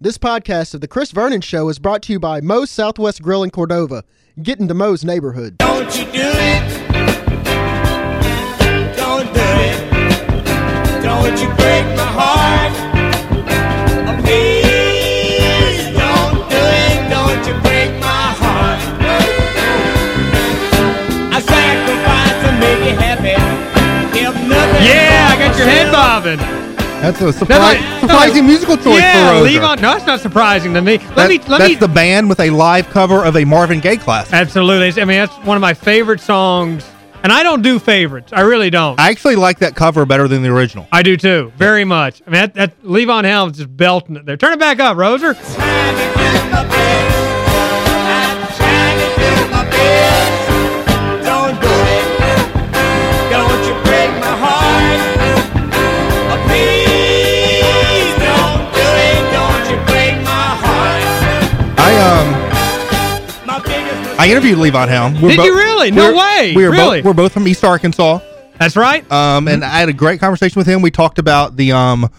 This podcast of The Chris Vernon Show is brought to you by Moe's Southwest Grill in Cordova. Get into Moe's neighborhood. Don't you do it. Don't do it. Don't you break my heart. Oh, please don't do it. Don't you break my heart. I sacrifice to make you happy. Yeah, I got your head bobbing. That's a surpri- That's like- surprising musical choice yeah, for Roser. leave on. No, it's not surprising to me. Let That- me. Let that's me. the band with a live cover of a Marvin Gaye classic. absolutely. I mean, that's one of my favorite songs, and I don't do favorites. I really don't. I, I actually like that cover better than the original. I do too, very much. I mean, that, that Levon Helms just belting it there. Turn it back up, Roser. I interviewed Levon Helm. We're Did you really? No way. We are Really? Both, we're both from East Arkansas. That's right. Um, and I had a great conversation with him. We talked about the um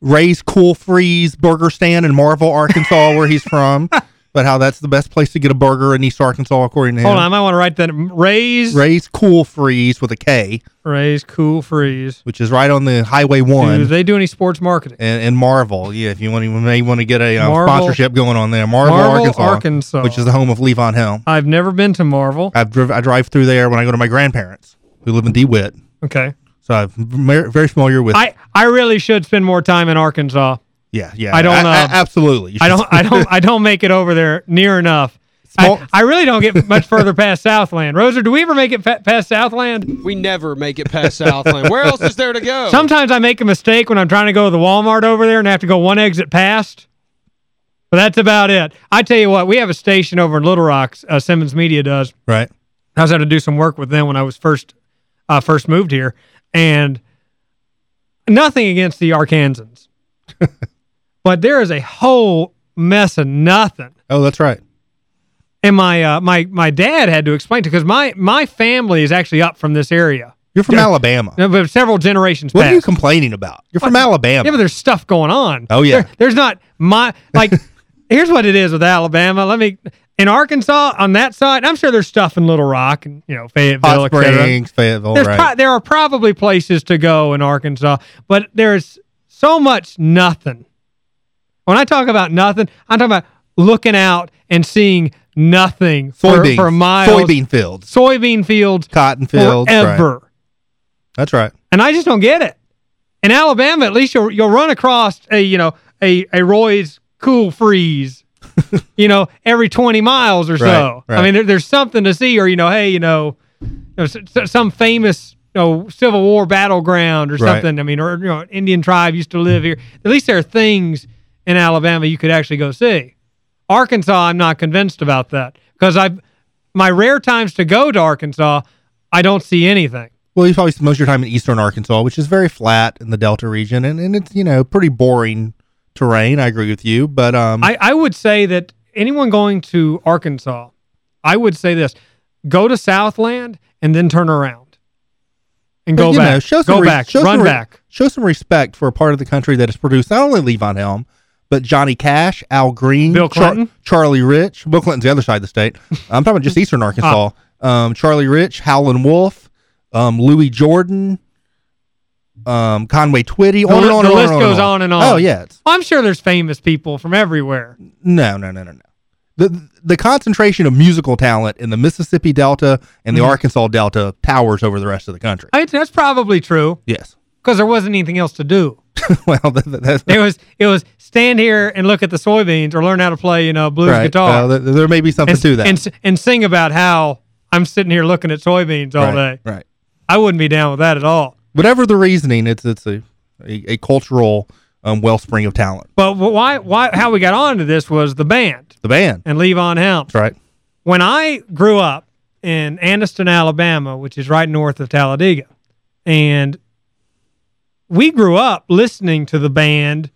Ray's Kool Freeze burger stand in Marvell, Arkansas, where he's from, but how that's the best place to get a burger in East Arkansas, according to him. Hold on, I might want to write that. Raise, Ray's Kool Freeze with a K, raise, cool, freeze. which is right on the Highway 1. Do they do any sports marketing? and, and Marvell. Yeah, if you want, you may want to get a uh, Marvell- sponsorship going on there. Marvell, Marvell, Arkansas, Arkansas. which is the home of Levon Helm. I've never been to Marvell. I've driv- I drive through there when I go to my grandparents who live in DeWitt, Okay. so I'm very familiar with. I, I really should spend more time in Arkansas. Yeah, yeah. I don't, A- a- uh, absolutely. I don't I don't I don't make it over there near enough. Small- I, I really don't get much further past Southland. Roser, do we ever make it fa- past Southland? We never make it past Southland. Where else is there to go? Sometimes I make a mistake when I'm trying to go to the Walmart over there and I have to go one exit past. But that's about it. I tell you what, we have a station over in Little Rock, uh, Simmons Media does. right. I was had to do some work with them when I was first uh, first moved here, and nothing against the Arkansans, but there is a whole mess of nothing. Oh, that's right. And my uh, my my dad had to explain to because my my family is actually up from this area, You're from Yeah. Alabama. No, but several generations What past. are you complaining about? You're from Alabama. Yeah, but there's stuff going on. Oh, yeah. There- there's not my like. here's what it is with Alabama. Let me in Arkansas on that side. I'm sure there's stuff in Little Rock and you know Fayetteville, Hot. Springs, Fayetteville, There's right? there are probably places to go in Arkansas, but there's so much nothing. When I talk about nothing, I'm talking about looking out and seeing nothing for, for miles. Soybean fields. Soybean fields Cotton fields. right. That's right. And I just don't get it. In Alabama, at least you'll you'll run across a you know a a Roy's Cool Freeze, you know, every 20 miles or so. Right, right. I mean, there, there's something to see, or you know, hey, you know, you know some famous you know Civil War battleground or something. I mean, or you know, Indian tribe used to live here. At least there are things in Alabama you could actually go see. Arkansas, I'm not convinced about that because I've my rare times to go to Arkansas, I don't see anything. Well, you probably spend most of your time in eastern Arkansas, which is very flat in the Delta region, and, and it's, you know, pretty boring terrain. I agree with you. But um I, I would say that anyone going to Arkansas, I would say this, go to Southland and then turn around and but, go back. know, show some go back. show Run some back. Show some respect for a part of the country that has produced not only Levon Helm, but Johnny Cash, Al Green, Bill Clinton? Charlie Rich. Bill Clinton's the other side of the state. I'm talking about just eastern Arkansas. Um, Charlie Rich, Howlin' Wolf, um, Louis Jordan, um, Conway Twitty. The on and on the and list on goes on and on. Oh yeah, it's, I'm sure there's famous people from everywhere. no, no, no, no, no. The the concentration of musical talent in the Mississippi Delta and the Mhm. Arkansas Delta towers over the rest of the country. I, that's probably true Yes. because there wasn't anything else to do. well, that, that, It was it was stand here and look at the soybeans or learn how to play, you know, blues right. guitar. There, there may be something and, to that. and and sing about how I'm sitting here looking at soybeans all right, day. Right. I wouldn't be down with that at all. Whatever the reasoning, it's it's a a, a cultural um, wellspring of talent. But why why how we got onto this was the band The band. and Levon Helms. That's right. When I grew up in Anniston, Alabama, which is right north of Talladega, and we grew up listening to the band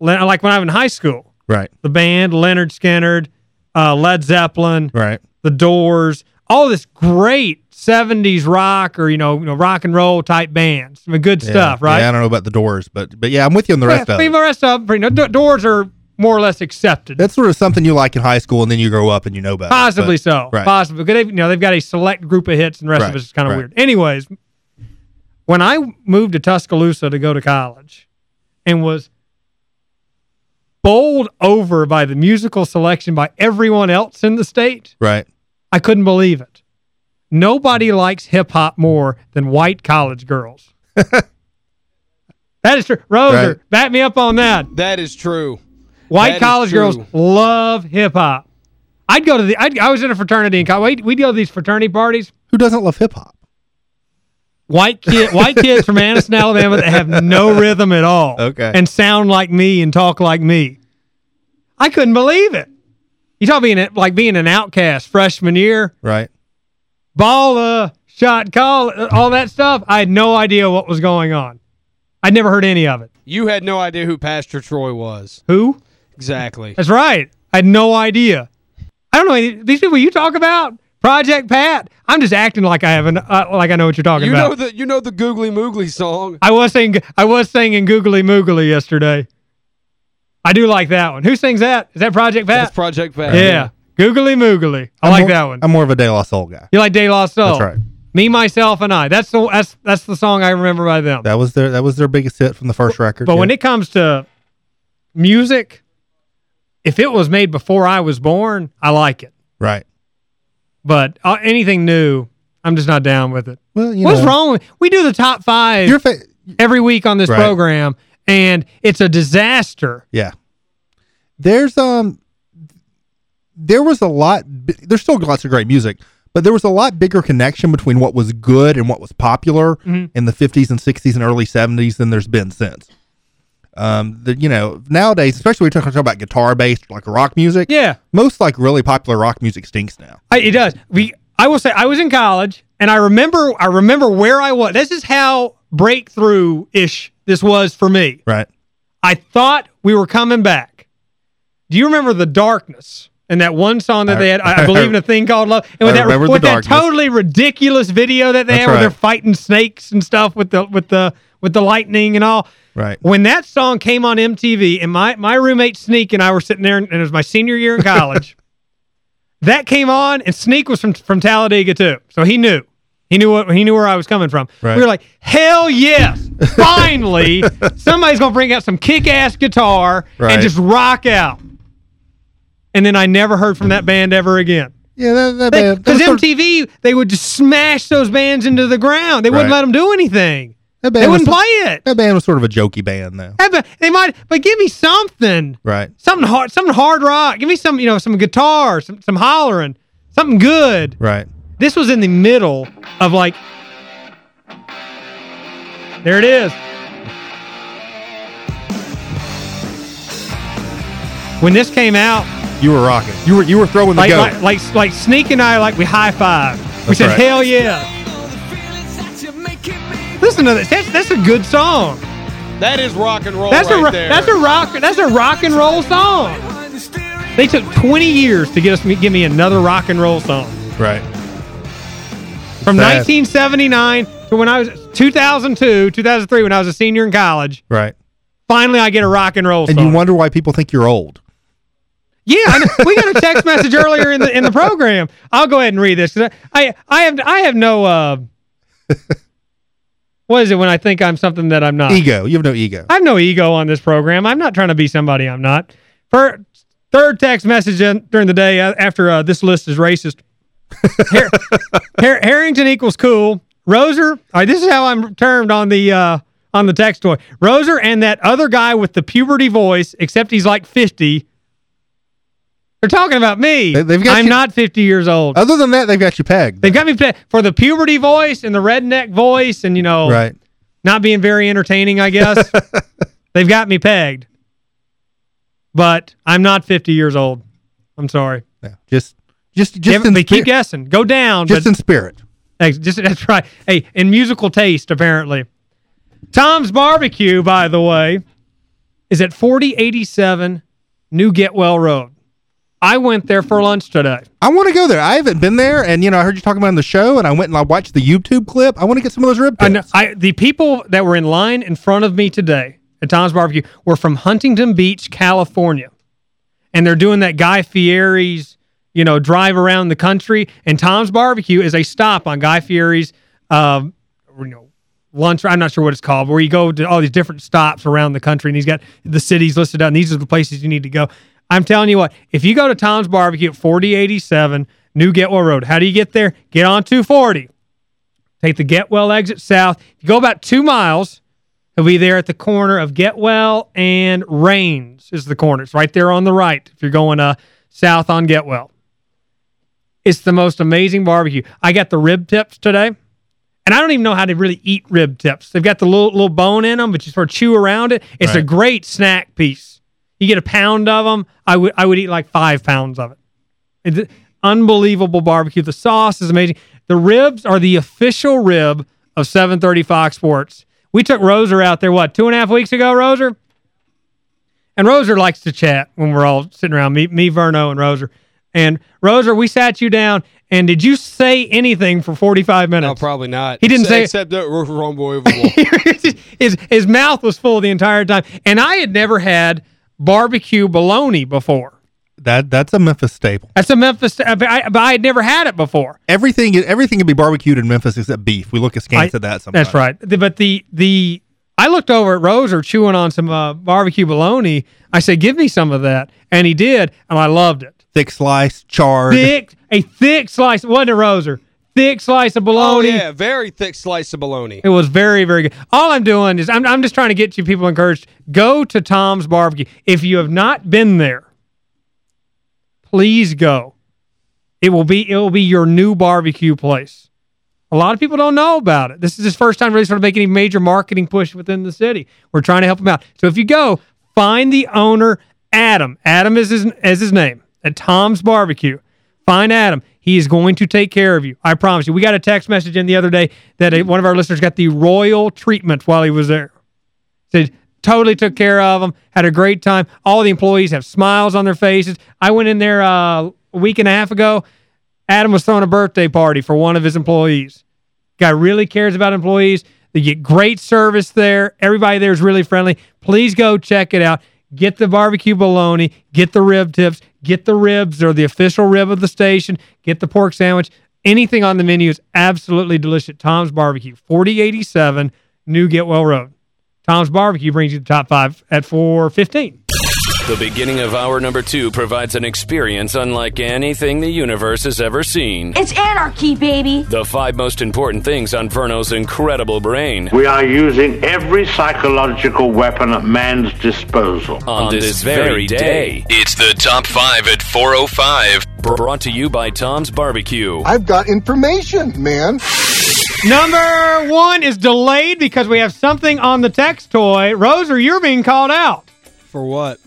like when I was in high school. Right. The band, Lynyrd Skynyrd, uh, Led Zeppelin, Right. The Doors, all this great 70s rock or, you know, you know rock and roll type bands. I mean, good Yeah. stuff, right? Yeah, I don't know about the Doors, but but yeah, I'm with you on the rest yeah, of it. the rest of them, you know, Do- Doors are more or less accepted. That's sort of something you like in high school, and then you grow up and you know better. Possibly But- so. Right. Possibly. Because they've, you know, they've got a select group of hits and the rest Right, of it's kind of right. weird. Anyways, when I moved to Tuscaloosa to go to college and was bowled over by the musical selection by everyone else in the state, Right. I couldn't believe it. Nobody likes hip-hop more than white college girls. that is true. Roser, Right. back me up on that. That is true. White That is college girls love hip hop. I'd go to the I'd, I was in a fraternity in college. We'd, we'd go to these fraternity parties. Who doesn't love hip hop? White kid white kids from Anniston, Alabama that have no rhythm at all. Okay. And sound like me and talk like me. I couldn't believe it. You talk being a- like being an outcast freshman year, Right. ball uh shot call uh, all that stuff. I had no idea what was going on. I'd never heard any of it. You had no idea who Pastor Troy was. Who? Exactly. That's right. I had no idea. I don't know these people you talk about. Project Pat. I'm just acting like I haven't uh, like I know what you're talking You about. know the you know the Googly Moogly song. I was saying I was singing Googly Moogly yesterday. I do like that one. Who sings that? Is that Project Pat? That's Project Pat. yeah. Googly Moogly. I I'm like more- that one. I'm more of a De La Soul guy. you like De La Soul? That's right. Me, myself, and I. That's the that's that's the song I remember by them. That was their that was their biggest hit from the first record. But when it comes to music, if it was made before I was born, I like it. right. But uh, anything new, I'm just not down with it. Well, you What's know, wrong with We do the top five every week on this Right. program, and it's a disaster. Yeah. There's um there was a lot there's still lots of great music, but there was a lot bigger connection between what was good and what was popular Mm-hmm. in the 50s and 60s and early 70s than there's been since. Um the you know, nowadays, especially when we talk about guitar based like rock music, Yeah, most like really popular rock music stinks now. I, it does. We I will say I was in college, and I remember I remember where I was. This is how breakthrough ish this was for me. Right. I thought we were coming back. Do you remember the darkness? And that one song that they had, I, believe in a thing called love. And with that, with that totally ridiculous video that they That's had where they're fighting snakes and stuff with the with the with the lightning and all. Right. When that song came on MTV, and my my roommate Sneak and I were sitting there, and it was my senior year in college. that came on, and Sneak was from from Talladega too, so he knew. He knew what he knew where I was coming from. Right. We were like, hell yes! Finally, somebody's gonna bring out some kick-ass guitar Right. and just rock out. And then I never heard from that band ever again. Yeah, that, that band- Because was sort of- MTV, they would just smash those bands into the ground. They wouldn't Right. let them do anything. That band They was wouldn't so- play it. That band was sort of a jokey band though. They might, but give me something. Right. Something hard, something hard rock. Give me some, you know, some guitar, some some hollering, something good. Right. This was in the middle of like There it is. When this came out, You were rocking. You were you were throwing the like goat. like, like like Sneak and I like we high five. We That's said right. hell yeah. Listen to this. That's that's a good song. That is rock and roll That's right a there. that's a rock that's a rock and roll song. They took 20 years to get us give me another rock and roll song. right. From Fast. 1979 to when I was 2002, 2003 when I was a senior in college. Right. Finally I get a rock and roll And you wonder why people think you're old. Yeah, I know. we got a text message earlier in the in the program. I'll go ahead and read this. I, I I have I have no uh what is it when I think I'm something that I'm not? Ego. You have no ego. I have no ego on this program. I'm not trying to be somebody I'm not. For third text message in, during the day uh, after uh, this list is racist. Har- Har- Harrington equals cool. Roser, all right, this is how I'm termed on the uh, on the text toy. Roser and that other guy with the puberty voice, except he's like 50. They're talking about me. They- they've got I'm you- not 50 years old. Other than that, they've got you pegged. They've got me pegged for the puberty voice and the redneck voice and, you know, right. not being very entertaining, I guess. They've got me pegged. But I'm not 50 years old. I'm sorry. Yeah. Just just just Give- in they keep guessing. Go down. Just but in spirit. Just that's right. Hey, in musical taste, apparently. Tom's Barbecue, by the way, is at 4087 New Getwell Road. I went there for lunch today. I want to go there. I haven't been there, and you know, I heard you talking about it on the show, and I went and I watched the YouTube clip. I want to get some of those rib I know, tips. I, the people that were in line in front of me today at Tom's Barbecue were from Huntington Beach, California. and they're doing that Guy Fieri's, you know, drive around the country. And Tom's Barbecue is a stop on Guy Fieri's, um, you know, lunch. I'm not sure what it's called, where you go to all these different stops around the country, and he's got the cities listed out, and these are the places you need to go. I'm telling you what, if you go to Tom's Barbecue at 4087 New Getwell Road, how do you get there? Get on 240. Take the Getwell exit south. If you go about two miles, He'll be there at the corner of Getwell and Rains is the corner. It's right there on the right if you're going uh, south on Getwell. It's the most amazing barbecue. I got the rib tips today, and I don't even know how to really eat rib tips. They've got the little little bone in them, but you sort of chew around it. It's a great snack piece. You get a pound of them. I would I would eat like five pounds of it. It's unbelievable barbecue. The sauce is amazing. The ribs are the official rib of 730 Fox Sports. We took Roser out there, what, two and a half weeks ago, Roser? And Roser likes to chat when we're all sitting around, me, me Verno, and Roser. And Roser, we sat you down, and did you say anything for 45 minutes? No, probably not. He didn't say- Except that we're unbelievable. his, his mouth was full the entire time. And I had never had barbecue bologna before. That that's a Memphis staple. That's a Memphis, but I, but I had never had it before. Everything everything can be barbecued in Memphis except beef. We look askance I- at that sometimes. That's right. The- But the the I looked over at Roser chewing on some uh, barbecue bologna. I said, "Give me some of that," and he did, and I loved it. Thick slice, charred. Thick, a thick slice. Wasn't it, Roser? Thick slice of bologna. oh, yeah. Very thick slice of bologna. It was very, very good. All I'm doing is I'm, I'm just trying to get you people encouraged. Go to Tom's Barbecue. If you have not been there, please go. It will be it will be your new barbecue place. A lot of people don't know about it. This is his first time really sort of making a major marketing push within the city. We're trying to help him out. So if you go, find the owner, Adam. Adam is his, is his name at Tom's Barbecue. Find Adam. He is going to take care of you. I promise you. We got a text message in the other day that a, one of our listeners got the royal treatment while he was there. Said totally took care of him, had a great time. All the employees have smiles on their faces. I went in there uh, a week and a half ago. Adam was throwing a birthday party for one of his employees. Guy really cares about employees. They get great service there. Everybody there is really friendly. Please go check it out. Get the barbecue bologna. Get the rib tips. Get the ribs. They're the official rib of the station. Get the pork sandwich. Anything on the menu is absolutely delicious. Tom's Barbecue, 4087 New Getwell Road. Tom's Barbecue brings you the top five at 415. The beginning of hour number two provides an experience unlike anything the universe has ever seen. It's anarchy, baby. The five most important things on Verno's incredible brain We are using every psychological weapon at man's disposal. on, this, very day. It's the top five at 405. Brought to you by Tom's Barbecue. I've got information, man. Number one is delayed because we have something on the text toy. Roser, you're being called out. For what?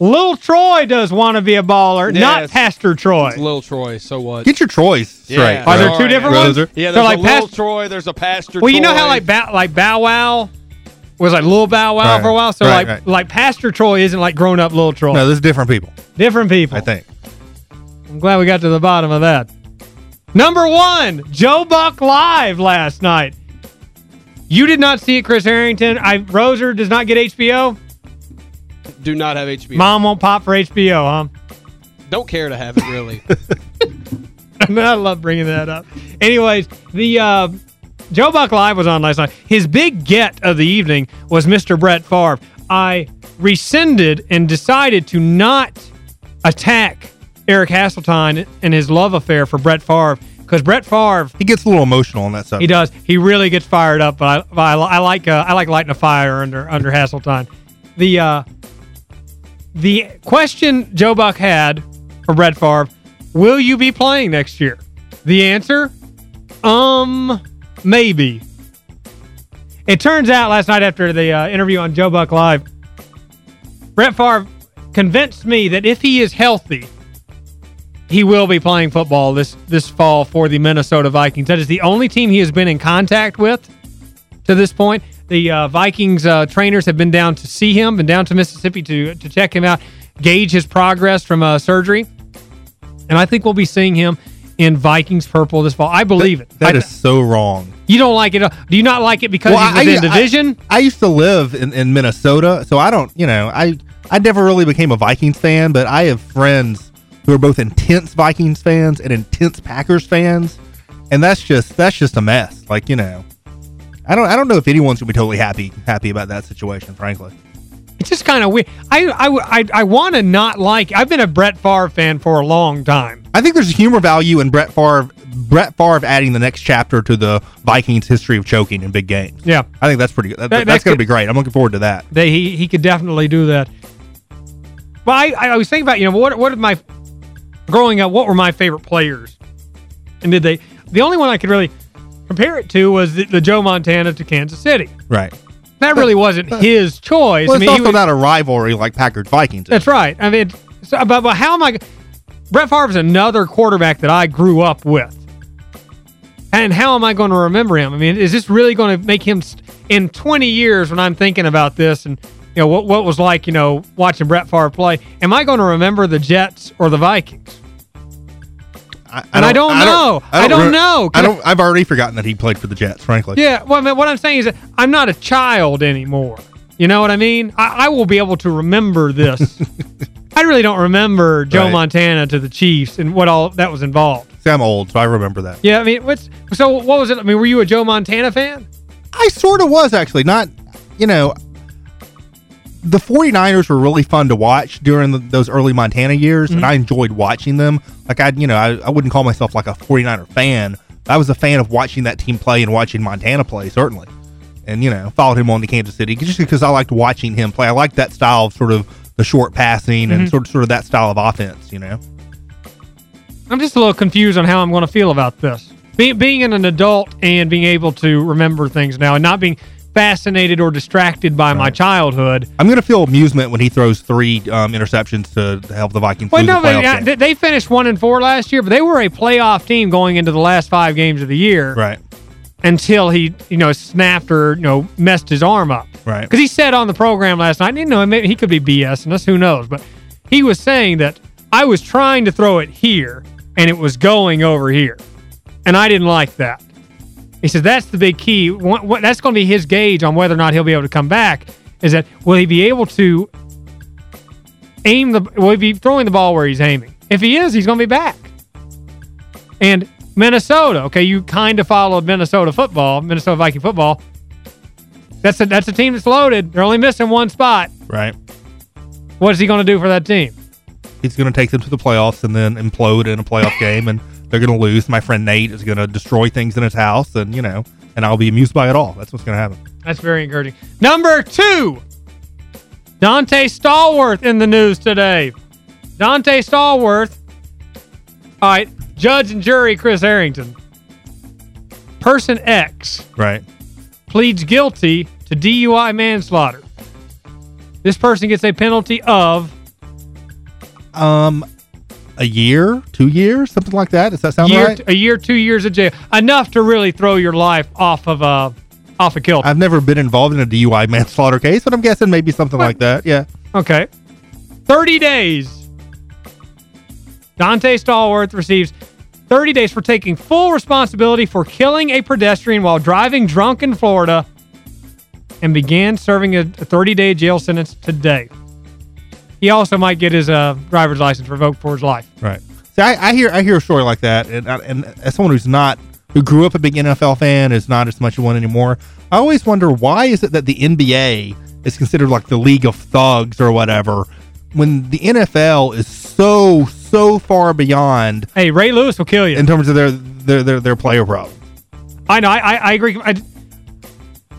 Little Troy does want to be a baller, Yeah, not Pastor Troy. It's Lil Troy. So what? Get your Troys straight. Yeah. Are there two different yeah. ones? Roser. Yeah, So there's like a Lil Past- Troy. There's a Pastor Well, you know how like Bow, like Bow Wow was like Little Bow Wow Right, for a while? So right, like right. like Pastor Troy isn't like grown up Little Troy. No, there's different people, Different people. I think. I'm glad we got to the bottom of that. Number one, Joe Buck live last night. You did not see it, Chris Harrington. I Roser does not get HBO. Do not have HBO. Mom won't pop for HBO, huh? Don't care to have it, really. I love bringing that up. Anyways, the uh, Joe Buck Live was on last night. His big get of the evening was Mr. Brett Favre. I rescinded and decided to not attack Eric Hasseltine and his love affair for Brett Favre because Brett Favre, He gets a little emotional on that subject. he does, he really gets fired up. But I, I, I like uh, I like lighting a fire under under Hasseltine. The uh, the question Joe Buck had for Brett Favre, will you be playing next year? The answer, um, maybe. It turns out last night after the uh, interview on Joe Buck Live, Brett Favre convinced me that if he is healthy, he will be playing football this this fall for the Minnesota Vikings. That is the only team he has been in contact with to this point. The uh, Vikings uh, trainers have been down to see him, been down to Mississippi to to check him out, gauge his progress from uh, surgery, and I think we'll be seeing him in Vikings purple this fall. I believe it. That I- is so wrong. you don't like it? uh, Do you not like it because Well, he's within I- I- division? I, used to live in, in Minnesota, so I don't, you know, I I never really became a Vikings fan, but I have friends who are both intense Vikings fans and intense Packers fans, and that's just that's just a mess. Like you know, I don't I don't know if anyone's gonna be totally happy happy about that situation, frankly. It's just kind of weird. I I I, I want to not like. I've been a Brett Favre fan for a long time. I think there's a humor value in Brett Favre Brett Favre adding the next chapter to the Vikings history of choking in big games. Yeah. I think that's pretty good. That, That- that's that going to be great. I'm looking forward to that. They he he could definitely do that. Well, I I was thinking about you know what what my growing up what were my favorite players, and did they the only one I could really compare it to was the, the Joe Montana to Kansas City. Right. That really wasn't his choice. Well, I it's mean, he also was- not a rivalry like Packer-Vikings. That's right. I mean, so, but, but how am I? Brett Favre is another quarterback that I grew up with. And how am I going to remember him? I mean, is this really going to make him in 20 years when I'm thinking about this and you know what what was like, you know, watching Brett Favre play? Am I going to remember the Jets or the Vikings? I, And I don't know. I don't re- know. I don't. I've already forgotten that he played for the Jets. Frankly. Yeah, well, I mean, what I'm saying is that I'm not a child anymore. You know what I mean? I, I will be able to remember this. I really don't remember Joe Right. Montana to the Chiefs and what all that was involved. See, I'm old, so I remember that. Yeah, I mean, what's so? What was it? I mean, were you a Joe Montana fan? I sort of was actually not. You know, the 49ers were really fun to watch during the, those early Montana years, and I enjoyed watching them. Like I, you know, I, I wouldn't call myself like a 49er fan. I was a fan of watching that team play and watching Montana play, certainly. And you know, followed him on to Kansas City just because I liked watching him play. I liked that style of sort of the short passing and Mhm. sort of sort of that style of offense. You know. I'm just a little confused on how I'm going to feel about this. Being being an adult and being able to remember things now and not being fascinated or distracted by my childhood. I'm going to feel amusement when he throws three um, interceptions to, to help the Vikings Well, no, the playoff but, game. they- they finished one and four last year, but they were a playoff team going into the last five games of the year. Right. Until he, you know, snapped or you know messed his arm up. Right. Because he said on the program last night, you know, maybe he could be BS and us, who knows? But he was saying that I was trying to throw it here and it was going over here, and I didn't like that. He says that's the big key. What, what, that's going to be his gauge on whether or not he'll be able to come back. Is that will he be able to aim the? Will he be throwing the ball where he's aiming? If he is, he's going to be back. And Minnesota, okay, you kind of followed Minnesota football, Minnesota Viking football. That's a that's a team that's loaded. They're only missing one spot. Right. What is he going to do for that team? He's going to take them to the playoffs and then implode in a playoff game, and they're going to lose. My friend Nate is going to destroy things in his house, and you know, and I'll be amused by it all. That's what's going to happen. That's very encouraging. Number two, Donté Stallworth in the news today. Donté Stallworth. All right, judge and jury Chris Harrington. Person X Right. pleads guilty to DUI manslaughter. This person gets a penalty of Um, a year, two years, something like that. Does that sound year, right? a year, two years of jail, enough to really throw your life off of uh off a kilter. I've never been involved in a DUI manslaughter case, but I'm guessing maybe something like that. Yeah. Okay. 30 days. Donté Stallworth receives 30 days for taking full responsibility for killing a pedestrian while driving drunk in Florida and began serving a 30-day jail sentence today. He also might get his uh, driver's license revoked for his life. Right. See, I, I hear I hear a story like that, and I- and as someone who's not who grew up a big NFL fan is not as much one anymore. I always wonder why is it that the NBA is considered like the league of thugs or whatever, when the NFL is so so far beyond. Hey, Ray Lewis will kill you in terms of their their their, their player problem. I know. I, I, I agree. I,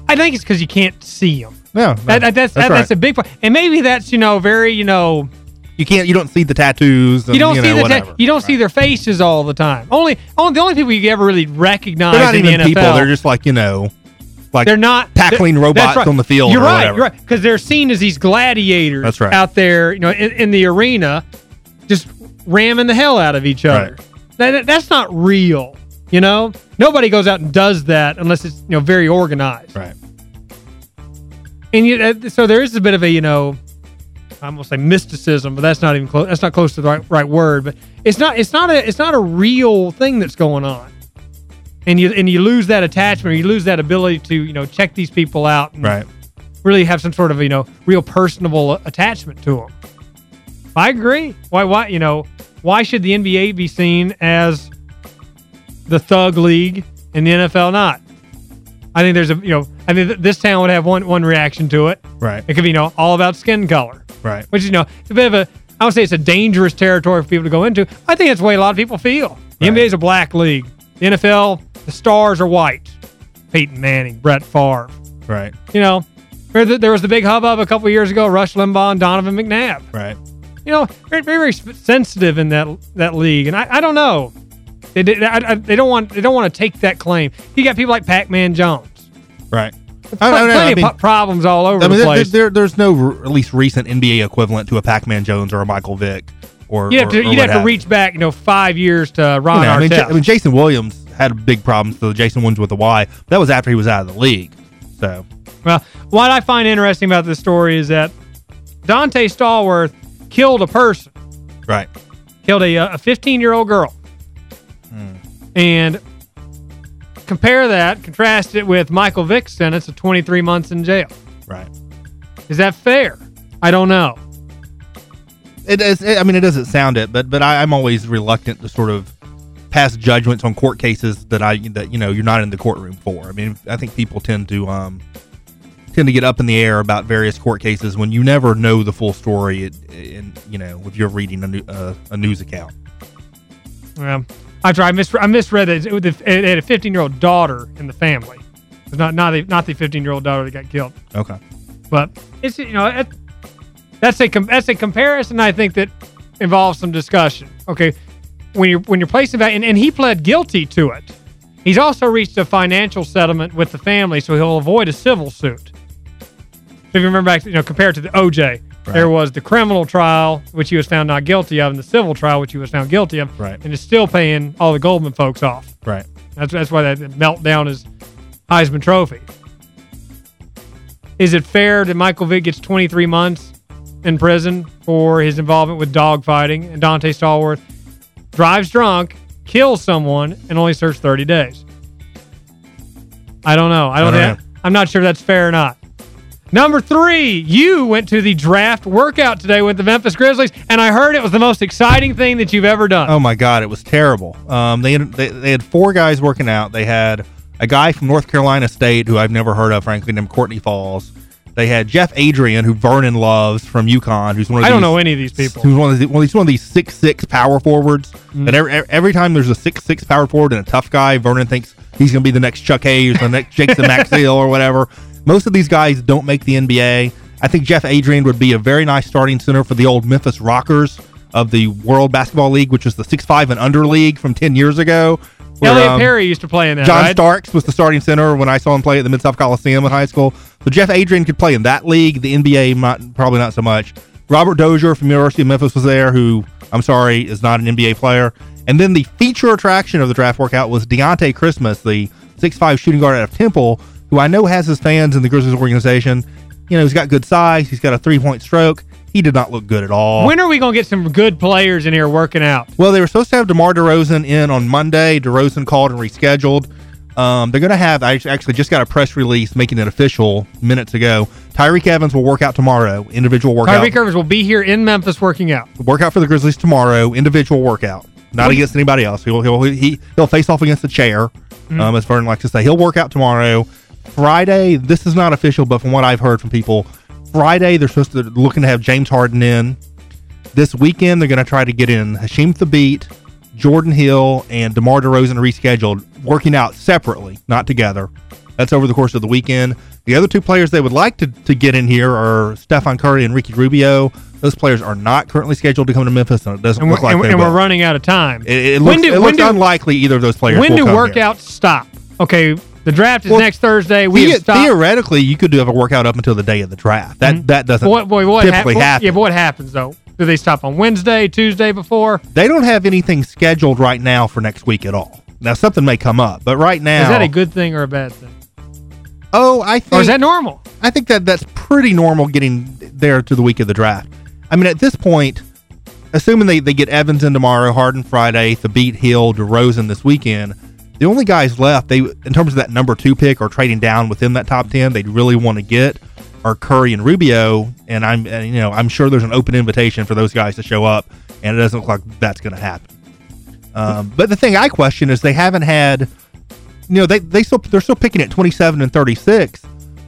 I think it's because you can't see them. No, no, that, that- that's that's that, that's a big part, and maybe that's you know very you know You can't you don't see the tattoos. And, you don't you see know, the ta- whatever. you don't see their faces all the time. Only, only the only people you ever really recognize They're not in even the NFL. people. They're just like you know, like they're not tackling they're- robots right. on the field. You're or right. whatever. You're right. Because they're seen as these gladiators. That's right. Out there, you know, in, in the arena, just ramming the hell out of each other. That- that- that's not real. You know, nobody goes out and does that unless it's you know very organized. Right. And you, uh, so there is a bit of a you know, I'm gonna say mysticism, but that's not even close. That's not close to the right, right word. But it's not. It's not a. It's not a real thing that's going on. And you and you lose that attachment, or you lose that ability to you know check these people out. And, Right. really have some sort of, you know, real personable attachment to them. I agree. Why, why, you know, why should the NBA be seen as the thug league and the NFL not? I think there's a, you know, I think th- this town would have one one reaction to it. Right. It could be, you know, all about skin color. Right. Which, you know, it's a bit of a, I would say it's a dangerous territory for people to go into. I think that's the way a lot of people feel. The Right. NBA is a black league. The NFL, the stars are white. Peyton Manning, Brett Favre. Right. You know, there, there was the big hubbub a couple years ago, Rush Limbaugh and Donovan McNabb. Right. You know, very, very, very sensitive in that that league. And I, I don't know. They, they, I, I- they don't want they don't want to take that claim. You got people like Pac-Man Jones. Right. Pl- I don't know. Plenty I mean, of problems all over I mean, the place. there, there's no r- at least recent NBA equivalent to a Pac-Man Jones or a Michael Vick or You'd have or- to, you'd have to reach back, you know, five years to Ron You know, I mean. Ja- I mean, Jason Williams had big problems. So Jason Williams with the Y. That was after he was out of the league. So Well, what I find interesting about this story is that Donté Stallworth killed a person, right. killed a a 15 year old girl, and compare that, contrast it with Michael Vick's sentence of 23 months in jail. Right. Is that fair? I don't know. It is. I mean, it doesn't sound it, but but I, I'm always reluctant to sort of pass judgments on court cases that I that you know you're not in the courtroom for. I mean, I think people tend to um tend to get up in the air about various court cases when you never know the full story. It, and you know, if you're reading a new, uh, a news account. Um, I try. I, mis- I misread it. It, it had a 15 year old daughter in the family. It's not not the not the 15 year old daughter that got killed. Okay. But it's you know it, that's a that's a comparison I think that involves some discussion. Okay, when you're when you're placing that and, and he pled guilty to it. He's also reached a financial settlement with the family, so he'll avoid a civil suit. If you remember back, you know, compared to the OJ, there was the criminal trial, which he was found not guilty of, and the civil trial, which he was found guilty of, Right. and is still paying all the Goldman folks off. Right. That's that's why that meltdown is Heisman Trophy. Is it fair that Michael Vick gets 23 months in prison for his involvement with dogfighting and Donté Stallworth drives drunk, kills someone, and only serves 30 days? I don't know. I don't, I don't think I'm not sure that's fair or not. Number three, you went to the draft workout today with the Memphis Grizzlies, and I heard it was the most exciting thing that you've ever done. Oh my God, it was terrible. Um, they had they, they had four guys working out. They had a guy from North Carolina State who I've never heard of, frankly, named Courtney Fells. They had Jeff Adrien, who Vernon loves from UConn, who's one of I these, don't know any of these people. Who's one of these one of these, one of these six six power forwards. And every, every time there's a six six power forward and a tough guy, Vernon thinks he's going to be the next Chuck Hayes, the next Jason Maxiell or whatever. Most of these guys don't make the NBA. I think Jeff Adrien would be a very nice starting center for the old Memphis Rockers of the World Basketball League, which was the six five and under league from ten years ago. where, Elliot um, Perry used to play in that, John right? Starks was the starting center when I saw him play at the Mid South Coliseum in high school. So Jeff Adrien could play in that league. The NBA, not, probably not so much. Robert Dozier from University of Memphis was there, who I'm sorry is not an NBA player. And then the feature attraction of the draft workout was Dionte Christmas, the 6'5 shooting guard out of Temple, who I know has his fans in the Grizzlies organization. You know, he's got good size. He's got a three point stroke. He did not look good at all. When are we going to get some good players in here working out? Well, they were supposed to have DeMar DeRozan in on Monday. DeRozan called and rescheduled. Um, they're going to have, I actually just got a press release making it official minutes ago. Tyreke Evans will work out tomorrow, individual workout. Tyreke Evans will be here in Memphis working out. Workout for the Grizzlies tomorrow, individual workout, not What- against anybody else. He'll, he'll, he, he'll face off against the chair, Mm-hmm. um, as Vernon likes to say. He'll work out tomorrow. Friday, this is not official, but from what I've heard from people, Friday they're supposed to looking to have James Harden in. This weekend they're going to try to get in Hasheem Thabeet, Jordan Hill, and DeMar DeRozan rescheduled, working out separately, not together. That's over the course of the weekend. The other two players they would like to, to get in here are Stefan Curry and Ricky Rubio. Those players are not currently scheduled to come to Memphis, and it doesn't And, we're, look like and, and we're running out of time. It, it When looks, do- it looks do- unlikely either of those players when will do workouts stop? Okay, the draft is Well, next Thursday. We The- theoretically, you could do have a workout up until the day of the draft. That mm-hmm. that doesn't What, boy, what typically hap- happen. Yeah, but what happens, though? Do they stop on Wednesday, Tuesday before? They don't have anything scheduled right now for next week at all. Now something may come up, but right now Is that a good thing or a bad thing? Oh, I think Or is that normal? I think that that's pretty normal getting there to the week of the draft. I mean, at this point, assuming they, they get Evans in tomorrow, Harden Friday, Thabeet Hill, DeRozan this weekend, the only guys left they in terms of that number two pick or trading down within that top ten, they'd really want to get are Curry and Rubio, and I'm and, you know I'm sure there's an open invitation for those guys to show up, and it doesn't look like that's going to happen. Um, but the thing I question is they haven't had, you know, they they still they're still picking at 27 and 36.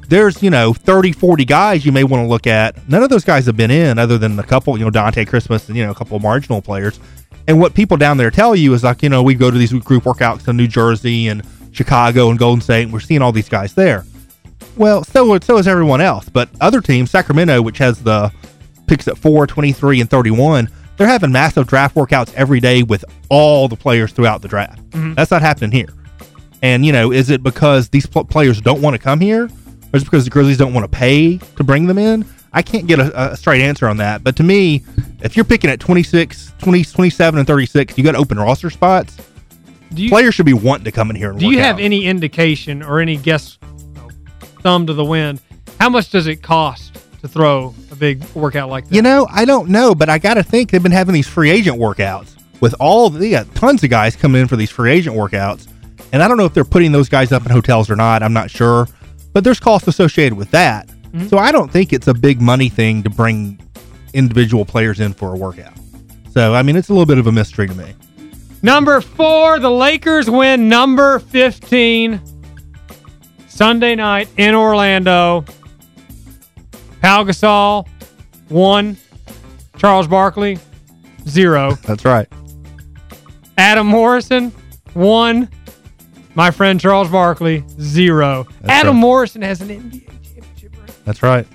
There's you know 30, 40 guys you may want to look at. None of those guys have been in, other than a couple, you know, Dante Christmas and you know a couple marginal players. And what people down there tell you is like, you know, we go to these group workouts in New Jersey and Chicago and Golden State, and we're seeing all these guys there. Well, so so is everyone else, but other teams, Sacramento, which has the picks at 4, 23, and 31, they're having massive draft workouts every day with all the players throughout the draft. Mm-hmm. That's not happening here. And, you know, is it because these pl- players don't want to come here? Or is it because the Grizzlies don't want to pay to bring them in? I can't get a, a straight answer on that. But to me, if you're picking at 26, 20, 27, and 36, you got open roster spots, Do you, players should be wanting to come in here and do you have out. any indication or any guess, you know, thumb to the wind, how much does it cost to throw a big workout like that? You know, I don't know, but I got to think they've been having these free agent workouts with all the got tons of guys coming in for these free agent workouts, and I don't know if they're putting those guys up in hotels or not. I'm not sure, but there's costs associated with that. Mm-hmm. So I don't think it's a big money thing to bring individual players in for a workout. So I mean, it's a little bit of a mystery to me. Number four, the Lakers win number 15 Sunday night in Orlando. Pau Gasol, one. Charles Barkley, zero. That's right. Adam Morrison, one. My friend Charles Barkley, zero. That's Adam right. Morrison has an NBA. That's right.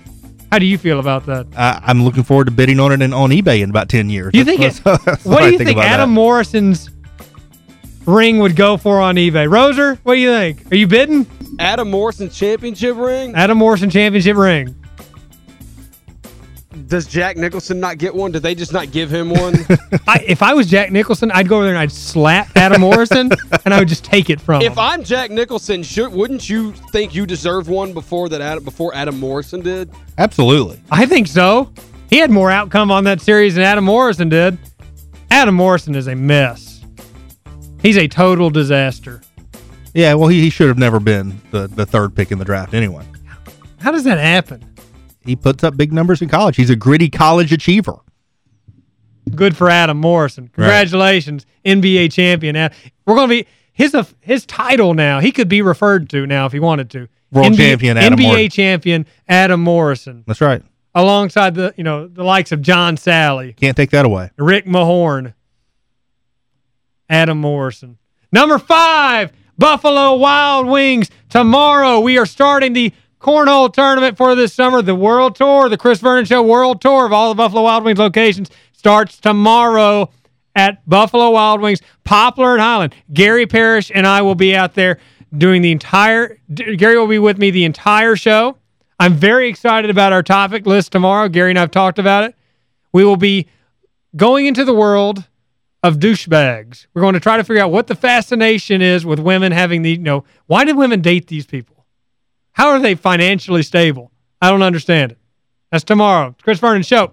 How do you feel about that? I, I'm looking forward to bidding on it in, on eBay in about ten years. You think it, that's- that's what do I you think about Adam that. Morrison's ring would go for on eBay? Roser, what do you think? Are you bidding? Adam Morrison championship ring? Adam Morrison championship ring. Does Jack Nicholson not get one? Did they just not give him one? I, if I was Jack Nicholson, I'd go over there and I'd slap Adam Morrison and I would just take it from him. if I'm Jack Nicholson, should, wouldn't you think you deserved one before that Adam, before Adam Morrison did? Absolutely. I think so. He had more outcome on that series than Adam Morrison did. Adam Morrison is a mess. He's a total disaster. Yeah, well, he, he should have never been the, the third pick in the draft anyway. How does that happen? He puts up big numbers in college. He's a gritty college achiever. Good for Adam Morrison. Congratulations, NBA champion. Now, We're going to be his uh, his title now. He could be referred to now if he wanted to. World NBA champion Adam NBA Morrison. champion Adam Morrison, That's right. alongside the you know the likes of John Salley, Can't take that away. Rick Mahorn, Adam Morrison. Number five, Buffalo Wild Wings. Tomorrow we are starting the cornhole tournament for this summer. The World Tour, the Chris Vernon Show World Tour of all the Buffalo Wild Wings locations starts tomorrow at Buffalo Wild Wings, Poplar and Highland. Gary Parrish and I will be out there doing the entire, Gary will be with me the entire show. I'm very excited about our topic list tomorrow. Gary and I have talked about it. We will be going into the world of douchebags. We're going to try to figure out what the fascination is with women having the, you know, why did women date these people? How are they financially stable? I don't understand it. That's tomorrow. Chris Vernon Show.